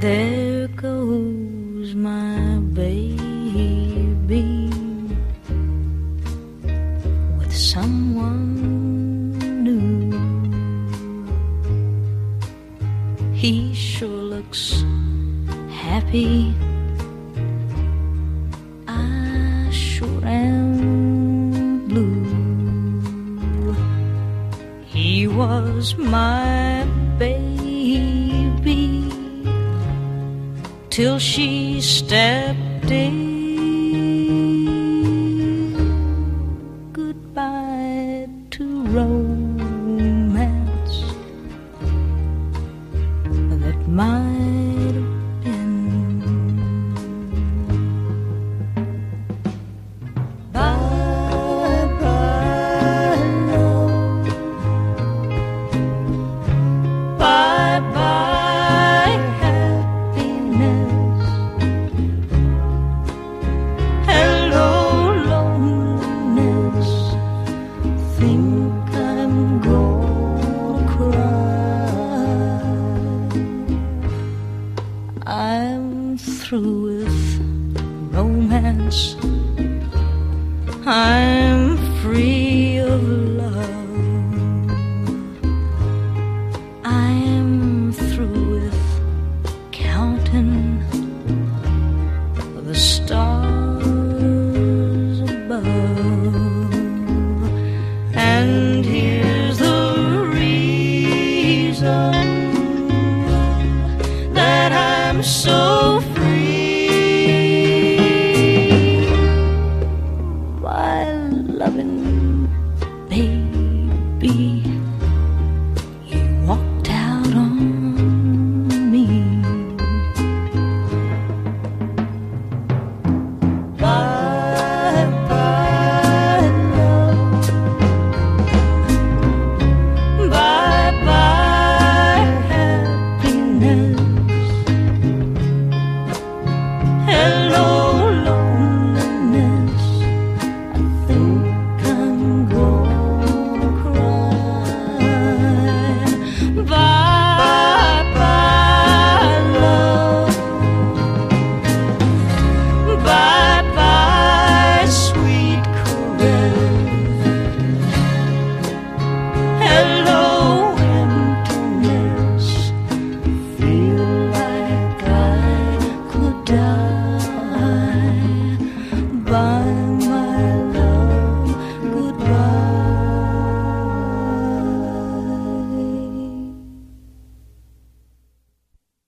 There goes my baby with someone new. He sure looks happy. I sure am blue. He was my baby till she stepped in. Goodbye to romance that my through with romance. I'm free of love. I'm through with counting the stars above. And here's the reason that I'm so. کی